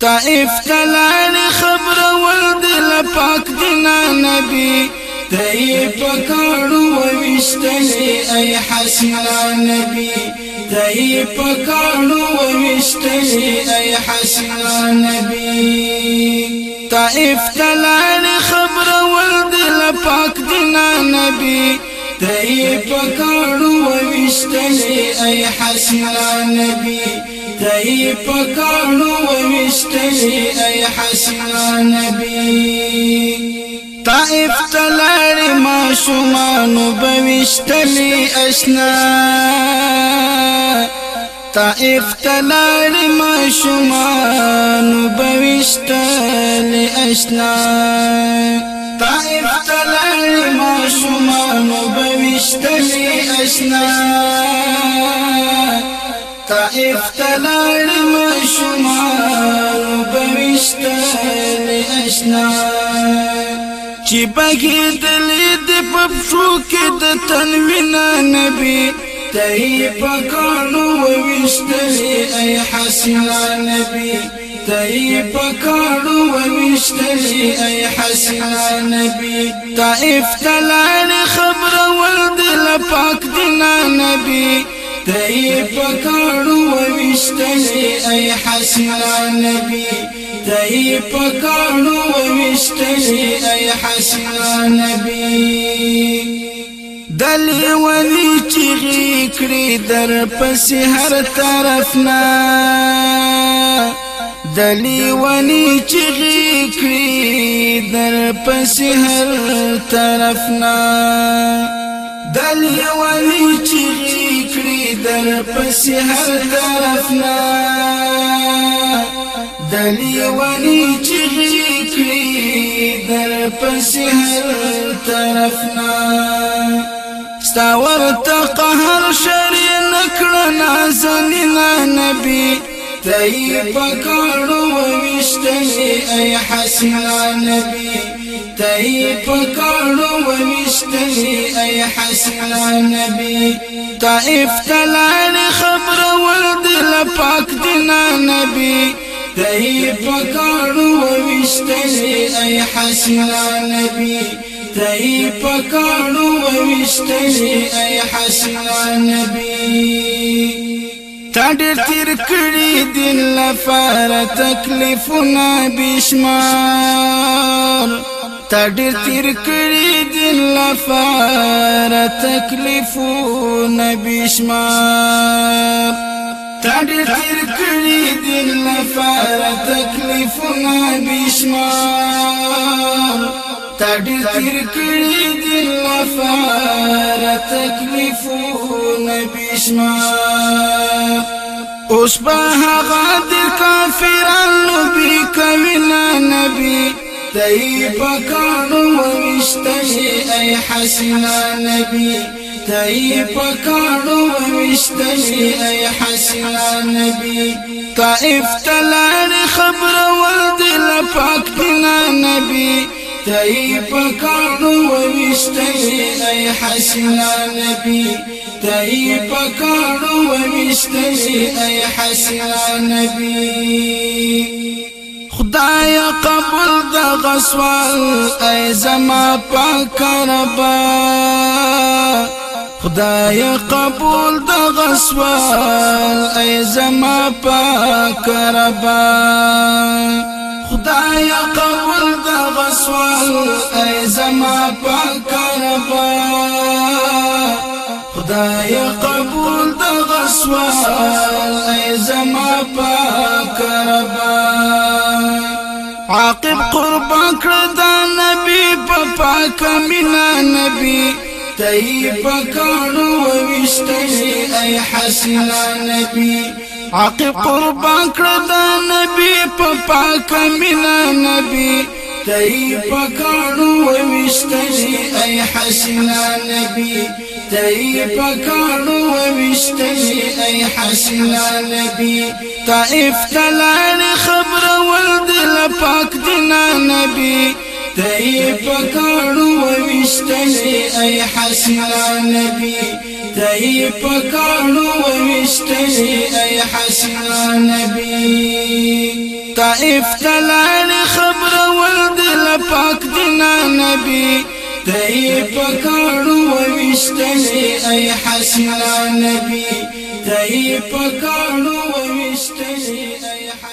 طائف تلال خبر ولد لپاک دینا نبی. تئی پکاړو وشتلی ای حسنا نبی. تئی پکاړو وشتلی ای حسنا نبی. طائف تلال خبر ولد لپاک دینا نبی. تئی پکاړو وشتلی ای حسنا نبی. تئی پکانو وشتلی ای حسنا نبی طائف تلاری ما شمانو بوشتلی أشنا. طائف تلاری ما شمانو بوشتلی أشنا. طائف تلاری ما شمانو بوشتلی أشنا. طائف تلال مشمال بوشتل اشنا چې بګې دلې د پښو کې د تنوین نبی. تای پکانو وشتل ای حسنا نبی. تای پکانو وشتل ای حسنا نبی. طائف تلال خبر ولد لپاک دینا نبی. تئی پکړو وشتلی ای حسنا نبی. تئی پکړو وشتلی ای حسنا نبی۔ دلی ولی چیغی کړی در پس هر طرف نا۔ دلی ونی چیغی کړی در پس هر طرف نا۔ دلی ولی چیغی کړی در پس هر طرف نا۔ دلی ولی چیغی کړی در پس هر طرف نا. ستاور قهر شری نکړه نازنینا نبی. تئی پکړو وشتلی ای حسنا نبی. تئی پکړو ومشتلی ای حسنا نبی. طائف تلال خبر ولد لپاک دینا نبی. تئی پکړو ومشتلی ای حسنا نبی. تئی پکړو ومشتلی ای حسنا نبی. تاډر تیر کړي دل لپاره تکلیفونه بشمار تډیر تیر کړي دل لفار تکلیفونه بشمار تډیر تیر کړي دل لفار تکلیفونه بشمار تډیر تیر کړي دل لفار تکلیفونه بشمار اوس به هغه کافرانو بي کوي نبی تئی پکانو وشتلی ای حسنا نبی۔ تئی پکانو وشتلی ای حسنا نبی۔ طائف تلار خبر ولد لپاک دینا نبی تئی پکانو وشتلی ای حسنا نبی تئی پکانو وشتلی ای حسنا نبی۔ خدای قبول د غسوال ای زما پاک ربا خدای قبول د غسوال ای زما پاک ربا خدای قبول د غسوال ای زما پاک ربا خدای قبول د غسوال ای زما پاک ربا عاقب قربان کړ دا نبی په پاک مینا نبی. تئی پکانو وشتلی ای حسنا نبی عاقب قربان کړ دا نبی په پاک مینا نبی تئی پکانو وشتلی ای حسنا نبی تئی پکانو وشتلی ای حسنا نبی طائف تلال خبر ولد لپاک دینا نبی تئی پکانو وشتلی ای حسنا نبی۔ تئی پکانو وشتری ای حسنا نبی۔ طائف تلان خبر ولد لپاک دینا نبی۔ تئی پکانو وشتری ای حسنا نبی۔ تئی پکانو وشتری ای حسنا